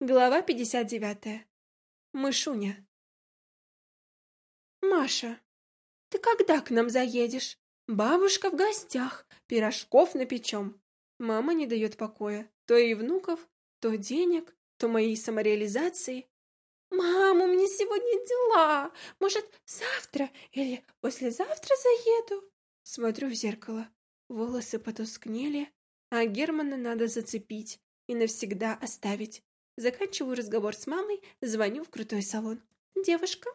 Глава 59. Мышуня. Маша, ты когда к нам заедешь? Бабушка в гостях, пирожков напечем. Мама не дает покоя. То и внуков, то денег, то моей самореализации. Мам, у меня сегодня дела. Может, завтра или послезавтра заеду? Смотрю в зеркало. Волосы потускнели, а Германа надо зацепить и навсегда оставить. Заканчиваю разговор с мамой, звоню в крутой салон. «Девушка,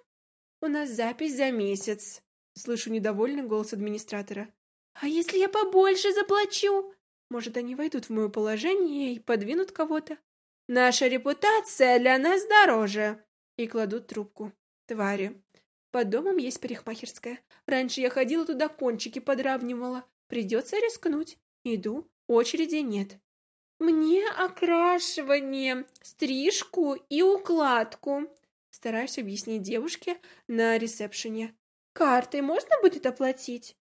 у нас запись за месяц». Слышу недовольный голос администратора. «А если я побольше заплачу?» Может, они войдут в мое положение и подвинут кого-то? «Наша репутация для нас дороже!» И кладут трубку. Твари. Под домом есть парикмахерская. Раньше я ходила туда, кончики подравнивала. Придется рискнуть. Иду, очереди нет. Мне окрашивание, стрижку и укладку. Стараюсь объяснить девушке на ресепшене. Картой можно будет оплатить?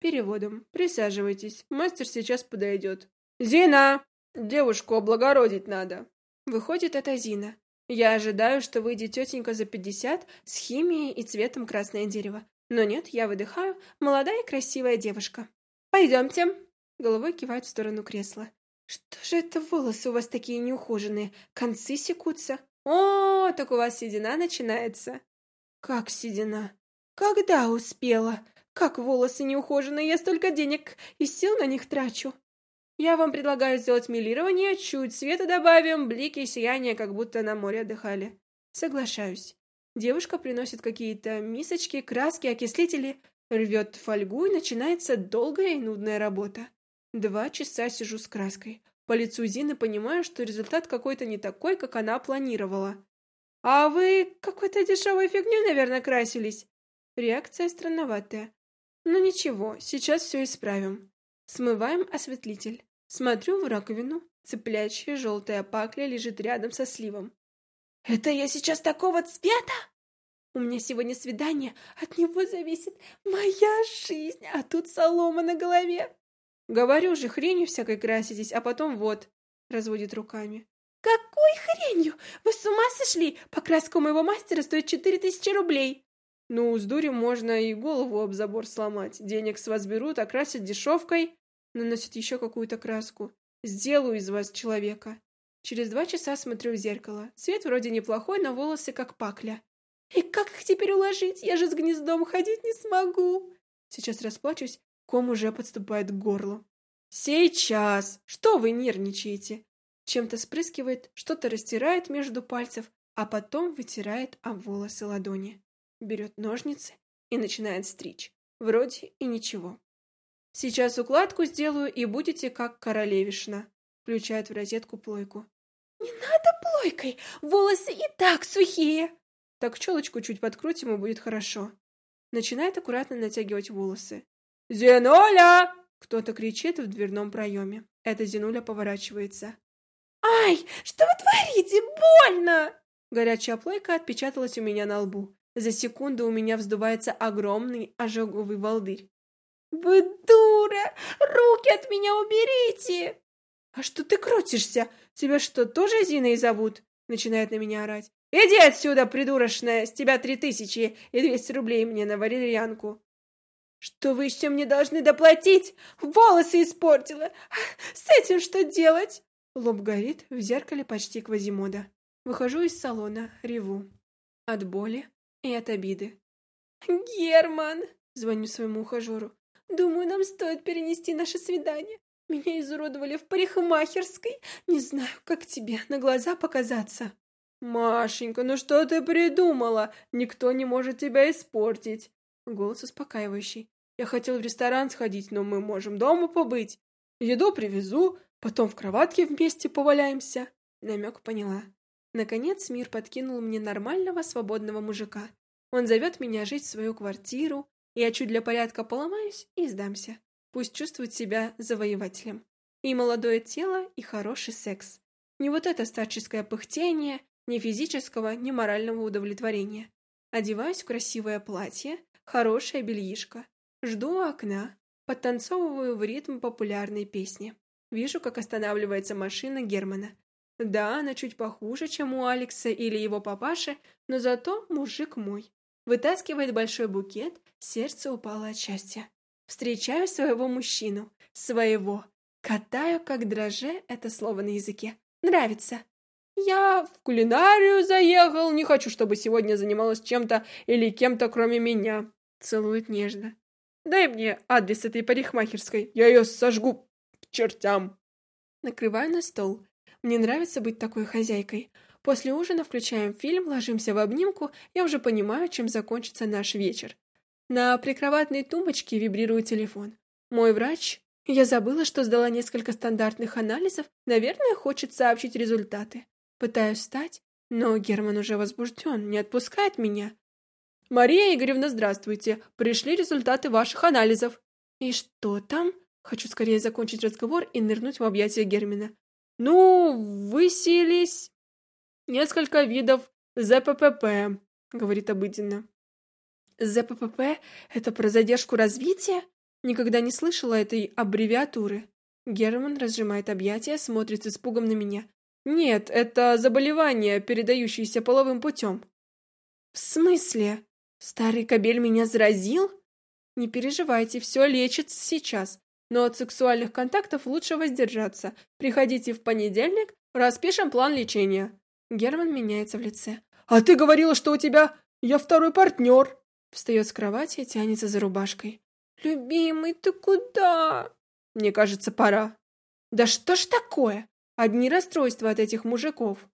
Переводом. Присаживайтесь, мастер сейчас подойдет. Зина! Девушку облагородить надо. Выходит, это Зина. Я ожидаю, что выйдет тетенька за пятьдесят с химией и цветом красное дерево. Но нет, я выдыхаю. Молодая и красивая девушка. Пойдемте. Головой кивает в сторону кресла. Что же это волосы у вас такие неухоженные? Концы секутся. О, так у вас седина начинается. Как седина? Когда успела? Как волосы неухоженные? Я столько денег и сил на них трачу. Я вам предлагаю сделать милирование, чуть света добавим, блики и сияние, как будто на море отдыхали. Соглашаюсь. Девушка приносит какие-то мисочки, краски, окислители, рвет фольгу и начинается долгая и нудная работа. Два часа сижу с краской. По лицу Зины понимаю, что результат какой-то не такой, как она планировала. «А вы какой-то дешевой фигней, наверное, красились?» Реакция странноватая. «Ну ничего, сейчас все исправим». Смываем осветлитель. Смотрю в раковину. Цыплячья желтая пакля лежит рядом со сливом. «Это я сейчас такого цвета?» У меня сегодня свидание, от него зависит моя жизнь, а тут солома на голове. Говорю же, хренью всякой краситесь, а потом вот, разводит руками. Какой хренью? Вы с ума сошли? Покраска у моего мастера стоит четыре тысячи рублей. Ну, с дурью можно и голову об забор сломать. Денег с вас берут, окрасят дешевкой, наносят еще какую-то краску. Сделаю из вас человека. Через два часа смотрю в зеркало. Цвет вроде неплохой, но волосы как пакля. И как их теперь уложить? Я же с гнездом ходить не смогу. Сейчас расплачусь, Ком уже подступает к горлу. «Сейчас! Что вы нервничаете?» Чем-то спрыскивает, что-то растирает между пальцев, а потом вытирает об волосы ладони. Берет ножницы и начинает стричь. Вроде и ничего. «Сейчас укладку сделаю, и будете как королевишна», включает в розетку плойку. «Не надо плойкой! Волосы и так сухие!» «Так челочку чуть подкрутим, и будет хорошо». Начинает аккуратно натягивать волосы. «Зенуля!» Кто-то кричит в дверном проеме. Это Зинуля поворачивается. «Ай, что вы творите? Больно!» Горячая плойка отпечаталась у меня на лбу. За секунду у меня вздувается огромный ожоговый волдырь. «Вы дура! Руки от меня уберите!» «А что ты крутишься? Тебя что, тоже Зиной зовут?» Начинает на меня орать. «Иди отсюда, придурочная! С тебя три тысячи и двести рублей мне на валерьянку!» Что вы еще мне должны доплатить? Волосы испортила. С этим что делать? Лоб горит, в зеркале почти Квазимода. Выхожу из салона, реву. От боли и от обиды. «Герман!» — звоню своему ухажеру. «Думаю, нам стоит перенести наше свидание. Меня изуродовали в парикмахерской. Не знаю, как тебе на глаза показаться». «Машенька, ну что ты придумала? Никто не может тебя испортить!» Голос успокаивающий. Я хотел в ресторан сходить, но мы можем дома побыть. Еду привезу, потом в кроватке вместе поваляемся. Намек поняла. Наконец мир подкинул мне нормального свободного мужика. Он зовет меня жить в свою квартиру, я чуть для порядка поломаюсь и сдамся. Пусть чувствует себя завоевателем. И молодое тело, и хороший секс. Не вот это старческое пыхтение, ни физического, ни морального удовлетворения. Одеваюсь в красивое платье, хорошее бельишко, Жду у окна, подтанцовываю в ритм популярной песни. Вижу, как останавливается машина Германа. Да, она чуть похуже, чем у Алекса или его папаши, но зато мужик мой. Вытаскивает большой букет, сердце упало от счастья. Встречаю своего мужчину. Своего. Катаю, как дроже, это слово на языке. Нравится. Я в кулинарию заехал, не хочу, чтобы сегодня занималась чем-то или кем-то, кроме меня. Целует нежно. Дай мне адрес этой парикмахерской, я ее сожгу к чертям. Накрываю на стол. Мне нравится быть такой хозяйкой. После ужина включаем фильм, ложимся в обнимку, я уже понимаю, чем закончится наш вечер. На прикроватной тумбочке вибрирует телефон. Мой врач... Я забыла, что сдала несколько стандартных анализов, наверное, хочет сообщить результаты. Пытаюсь встать, но Герман уже возбужден, не отпускает меня. «Мария Игоревна, здравствуйте! Пришли результаты ваших анализов!» «И что там?» Хочу скорее закончить разговор и нырнуть в объятия Германа. «Ну, высились несколько видов ЗППП», — говорит обыденно. ЗППП — это про задержку развития? Никогда не слышала этой аббревиатуры. Герман разжимает объятия, смотрит с испугом на меня. Нет, это заболевание, передающееся половым путем. В смысле? Старый кобель меня заразил? Не переживайте, все лечится сейчас. Но от сексуальных контактов лучше воздержаться. Приходите в понедельник, распишем план лечения. Герман меняется в лице. А ты говорила, что у тебя я второй партнер. Встает с кровати и тянется за рубашкой. «Любимый, ты куда?» «Мне кажется, пора». «Да что ж такое? Одни расстройства от этих мужиков».